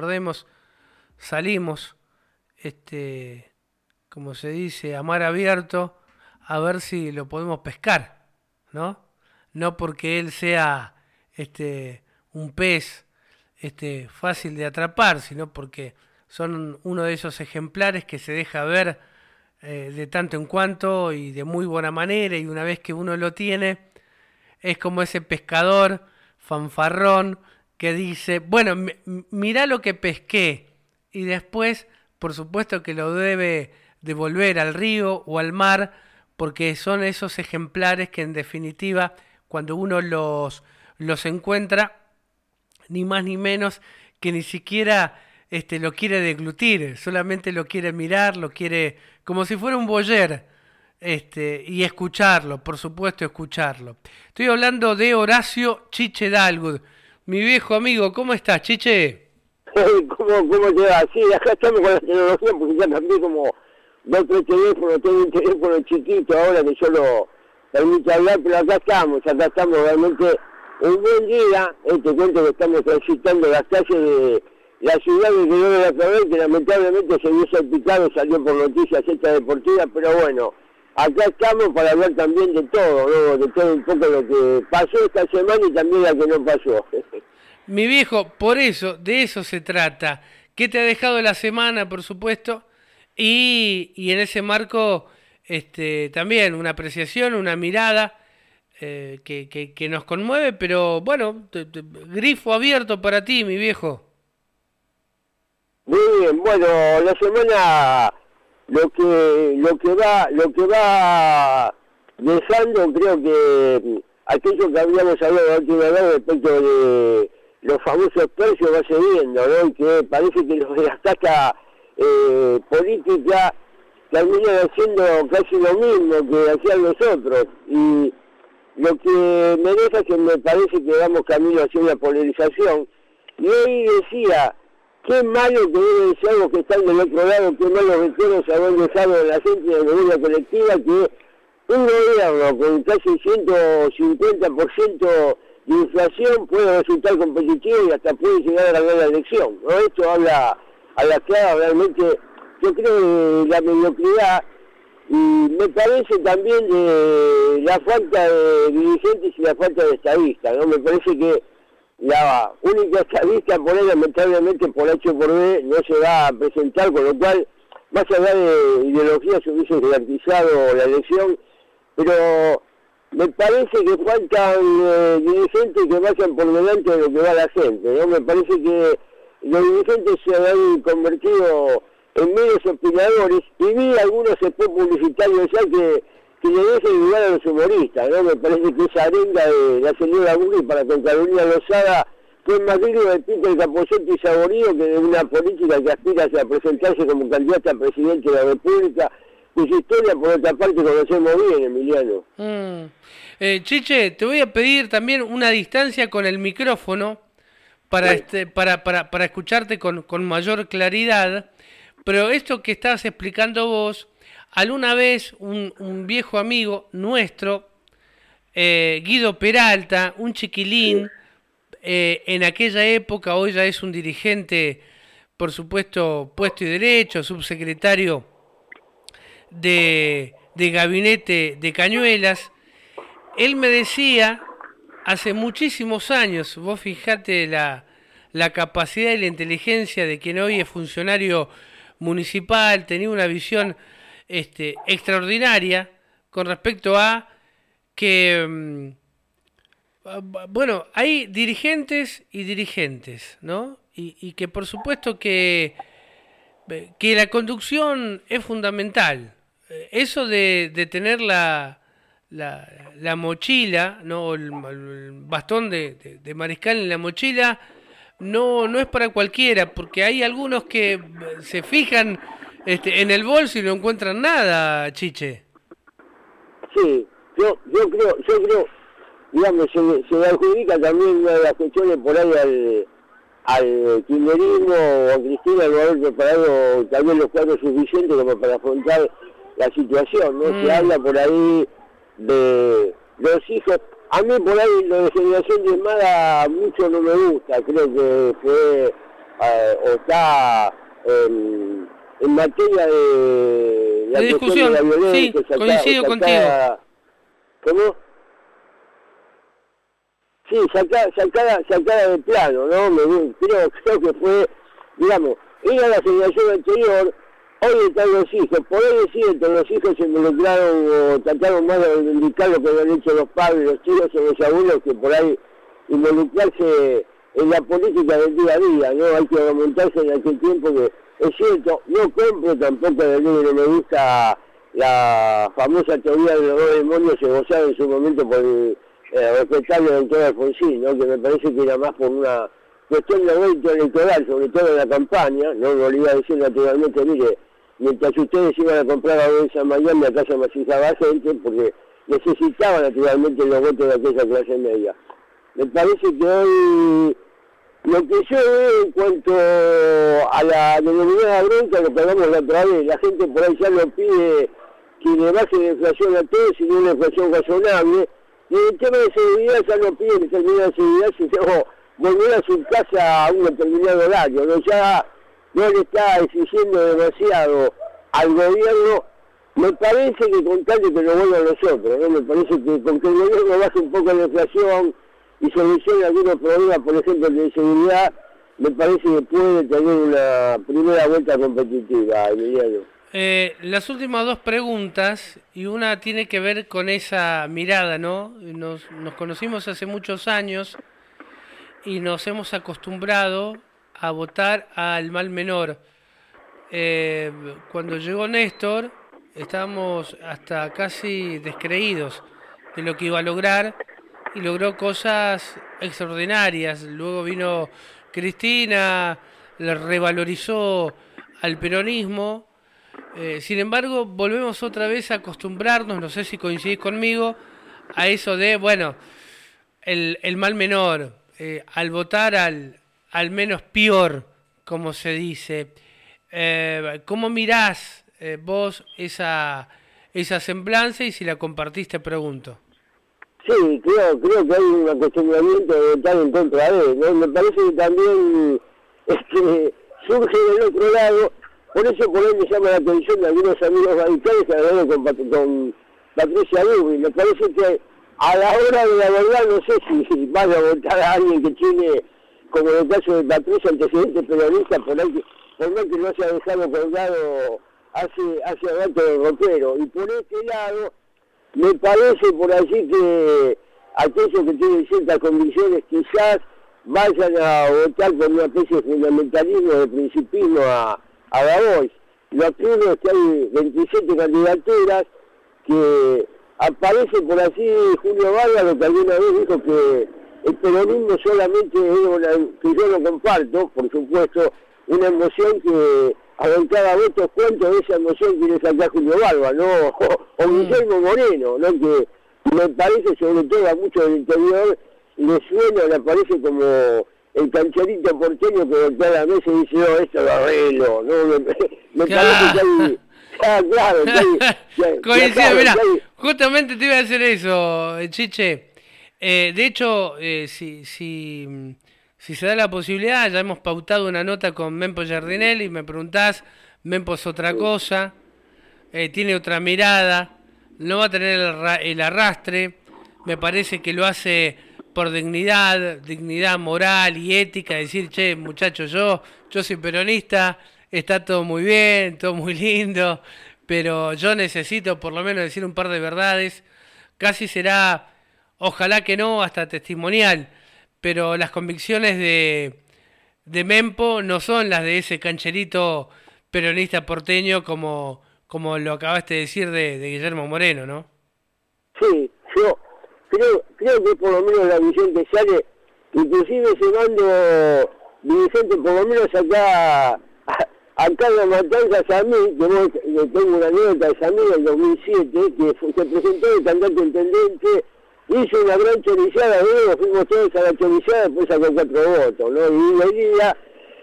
recordemos, salimos, este, como se dice, a mar abierto, a ver si lo podemos pescar, ¿no? No porque él sea este, un pez este, fácil de atrapar, sino porque son uno de esos ejemplares que se deja ver eh, de tanto en cuanto y de muy buena manera y una vez que uno lo tiene es como ese pescador fanfarrón que dice, bueno, mira lo que pesqué y después por supuesto que lo debe devolver al río o al mar porque son esos ejemplares que en definitiva cuando uno los, los encuentra ni más ni menos que ni siquiera este, lo quiere deglutir, solamente lo quiere mirar, lo quiere como si fuera un boyer, este, y escucharlo, por supuesto escucharlo. Estoy hablando de Horacio Chiche Dalgud, mi viejo amigo, ¿cómo estás, Chiche? ¿Cómo, ¿Cómo te va? Sí, acá estamos con la tecnología porque ya también como dos tres teléfonos, tengo un teléfono chiquito ahora que yo lo permite hablar, pero acá estamos, acá estamos realmente un buen día, este cuento que estamos transitando las calles de la ciudad de Río de la que lamentablemente se vio salpicado, salió por noticias esta deportiva, pero bueno, acá estamos para hablar también de todo, ¿no? de todo un poco lo que pasó esta semana y también la que no pasó. Mi viejo, por eso, de eso se trata. ¿Qué te ha dejado la semana, por supuesto? Y, y en ese marco, este, también una apreciación, una mirada eh, que, que, nos conmueve, pero bueno, grifo abierto para ti, mi viejo. Muy bien, bueno, la semana lo que lo que va lo que va dejando creo que aquello que habíamos hablado la última vez respecto de los famosos precios va subiendo, ¿no? Y que parece que los de la taca eh, política terminan haciendo casi lo mismo que hacían los otros. Y lo que me deja es que me parece que vamos camino hacia una polarización. Y hoy decía, qué malo que ser los que están del otro lado, qué malos recuerdos haber dejado la gente de la colectiva, que un gobierno con casi 150% de inflación puede resultar competitivo y hasta puede llegar a ganar la elección. ¿no? Esto habla a la clara realmente, yo creo, de la mediocridad y me parece también de la falta de dirigentes y la falta de estadistas, ¿no? Me parece que la única estadista por ahí, lamentablemente por H por B, no se va a presentar, con lo cual, más allá de ideología, se hubiese garantizado la elección, pero me parece que faltan eh, dirigentes que vayan por delante de lo que va la gente, ¿no? Me parece que los dirigentes se han convertido en medios opinadores y vi algunos después publicitarios ya que, que le dejen lugar a los humoristas, ¿no? Me parece que esa arenga de la señora Burri para con Carolina Lozada fue más digno de Peter Caposetti y Saborío que de una política que aspira a presentarse como candidata a presidente de la República, cuya historia por otra parte conocemos bien, Emiliano. Mm. Eh, Chiche, te voy a pedir también una distancia con el micrófono para, este, para, para, para escucharte con, con mayor claridad pero esto que estás explicando vos, alguna vez un, viejo amigo nuestro, eh, Guido Peralta, un chiquilín, eh, en aquella época, hoy ya es un dirigente, por supuesto, puesto y derecho, subsecretario de, de gabinete de Cañuelas, él me decía, hace muchísimos años, vos fijate la, la capacidad y la inteligencia de quien hoy es funcionario municipal, tenía una visión este, extraordinaria con respecto a que, mm, bueno, hay dirigentes y dirigentes, ¿no? Y, que por supuesto que, que la conducción es fundamental. Eso de, de tener la, la, mochila, ¿no? el, bastón de, de mariscal en la mochila, no, no es para cualquiera, porque hay algunos que se fijan este, en el bolso y no encuentran nada, Chiche. Sí, yo, yo creo, yo creo, digamos, se, se adjudica también una de las cuestiones por ahí al, al kirchnerismo o a Cristina no haber preparado también los cuadros suficientes como para afrontar la situación, ¿no? Se mm. habla por ahí de los hijos a mí por ahí lo de generación diezmada mucho no me gusta, creo que fue eh, o está en, en materia de la discusión, de la violencia, sí, coincido contigo. ¿Cómo? Sí, sacada, sacada, sacada de plano, ¿no? Me, creo, creo que fue, digamos, era la generación anterior, hoy están los hijos, por ahí decir que los hijos se involucraron o trataron más de indicar lo que habían hecho los padres, los tíos o los abuelos, que por ahí involucrarse en la política del día a día, ¿no? Hay que remontarse en aquel tiempo que, es cierto, no compro tampoco del libro, me gusta la famosa teoría de los dos demonios esbozada en su momento por el eh, respetable doctor Alfonsín, que me parece que era más por una cuestión de vuelta electoral, sobre todo en la campaña, no me olvidé decir naturalmente, mire, mientras ustedes iban a comprar a en Miami, acá se masijaba gente, porque necesitaban naturalmente los votos de aquella clase media. Me parece que hoy lo que yo veo en cuanto a la denominada bronca, que hablamos la otra vez, la gente por ahí ya no pide que le baje la inflación a todos, sino una inflación razonable, y el tema de seguridad ya no pide que de seguridad, sino volver a su casa a un determinado horario, ¿no? ya no le está exigiendo demasiado al gobierno, me parece que con tal de que lo vuelvan nosotros, ¿no? me parece que con que el gobierno baje un poco la inflación y solucione algunos problemas, por ejemplo, de seguridad, me parece que puede tener una primera vuelta competitiva, Emiliano. Eh, las últimas dos preguntas, y una tiene que ver con esa mirada, ¿no? Nos, conocimos hace muchos años y nos hemos acostumbrado a votar al mal menor. Eh, cuando llegó Néstor, estábamos hasta casi descreídos de lo que iba a lograr y logró cosas extraordinarias. Luego vino Cristina, le revalorizó al peronismo. Eh, sin embargo, volvemos otra vez a acostumbrarnos, no sé si coincidís conmigo, a eso de, bueno, el, el mal menor, eh, al votar al, al menos peor, como se dice. Eh, ¿Cómo mirás vos esa, esa semblanza y si la compartiste, pregunto? Sí, creo, creo que hay un acostumbramiento de votar en contra de él. ¿no? Me parece que también este, surge del otro lado, por eso por ahí me llama la atención de algunos amigos radicales que hablaron con, con Patricia Rubio. Me parece que a la hora de la verdad no sé si vaya a votar a alguien que tiene como en el caso de Patricia, antecedentes peronistas, por, ahí, por más que no se ha dejado colgado hace, hace rato de ropero. Y por este lado, me parece por allí que aquellos que tienen ciertas convicciones quizás vayan a votar con una especie de fundamentalismo, de principismo a, a Davos. Lo primero es que hay 27 candidaturas que aparece por allí Julio Vargas, que alguna vez dijo que el peronismo solamente es una, que yo lo comparto, por supuesto, una emoción que a cada voto cuento de esa emoción quiere sacar Julio Barba, ¿no? O, mm. Guillermo Moreno, ¿no? Que me parece sobre todo a muchos del interior le suena, le aparece como el cancherito porteño que voltea a la mesa y dice, oh, esto lo arreglo, ¿no? Me, parece que hay... Ah, claro, Coincide, mira, justamente te iba a decir eso, Chiche. Eh, de hecho, eh, si, si, si, se da la posibilidad, ya hemos pautado una nota con Mempo Jardinelli, me preguntás, Mempo es otra cosa, eh, tiene otra mirada, no va a tener el, arrastre, me parece que lo hace por dignidad, dignidad moral y ética, decir, che, muchachos, yo, yo soy peronista, está todo muy bien, todo muy lindo, pero yo necesito por lo menos decir un par de verdades, casi será Ojalá que no, hasta testimonial. Pero las convicciones de, de Mempo no son las de ese cancherito peronista porteño como, como lo acabaste de decir de, Guillermo Moreno, ¿no? Sí, yo creo, creo que por lo menos la visión que sale, inclusive llevando dirigentes por lo menos acá, acá en la matanza Samí, que tengo una anécdota de Samí del 2007, que se presentó el candidato intendente hizo una gran choriciada, luego fuimos todos a la choriciada, después sacó cuatro votos, ¿no? Y hoy día,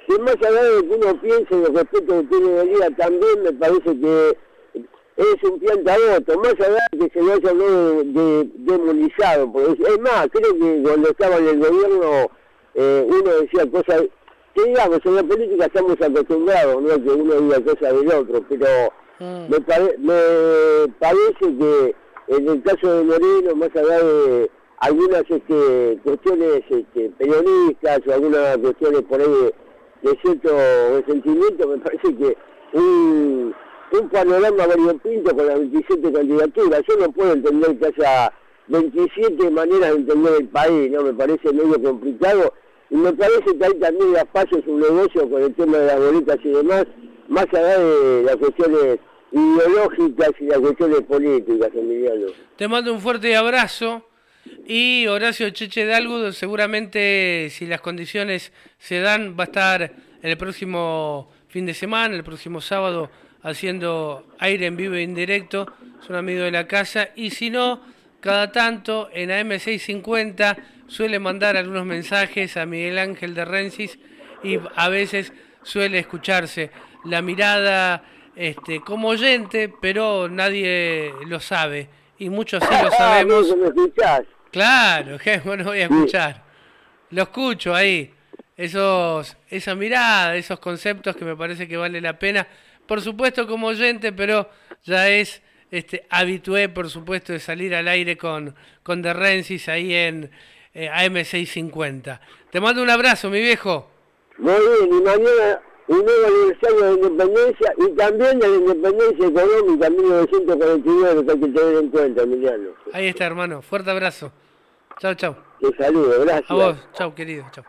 que más allá de que uno piense en los respetos que tiene hoy día, también me parece que es un voto, más allá de que se lo haya de, de, demonizado, porque es más, creo que cuando estaba en el gobierno eh, uno decía cosas que digamos, en la política estamos acostumbrados, no que uno diga cosas del otro, pero mm. me, me parece que en el caso de Moreno, más allá de algunas este, cuestiones este, periodistas o algunas cuestiones por ahí de, cierto resentimiento, me parece que un, un panorama variopinto con las 27 candidaturas, yo no puedo entender que haya 27 maneras de entender el país, ¿no? Me parece medio complicado y me parece que hay también a pasos un negocio con el tema de las boletas y demás, más allá de las cuestiones ideológicas y las cuestiones políticas, Emiliano. Te mando un fuerte abrazo. Y Horacio Cheche Dalgo seguramente si las condiciones se dan va a estar el próximo fin de semana, el próximo sábado haciendo aire en vivo e indirecto, es un amigo de la casa. Y si no, cada tanto en AM650 suele mandar algunos mensajes a Miguel Ángel de Rensis y a veces suele escucharse la mirada este, como oyente, pero nadie lo sabe. Y muchos sí lo sabemos. Claro, que bueno, voy a escuchar. Lo escucho ahí. Esos, esa mirada, esos conceptos que me parece que vale la pena. Por supuesto como oyente, pero ya es este, habitué, por supuesto, de salir al aire con, con The Rensis ahí en eh, AM650. Te mando un abrazo, mi viejo. Muy bien, y mañana un nuevo aniversario de la independencia y también de la independencia económica 1949 que hay que tener en cuenta, Emiliano. Ahí está, hermano. Fuerte abrazo. Chao, chao. Te saludo, gracias. A vos, chao, querido. Chao.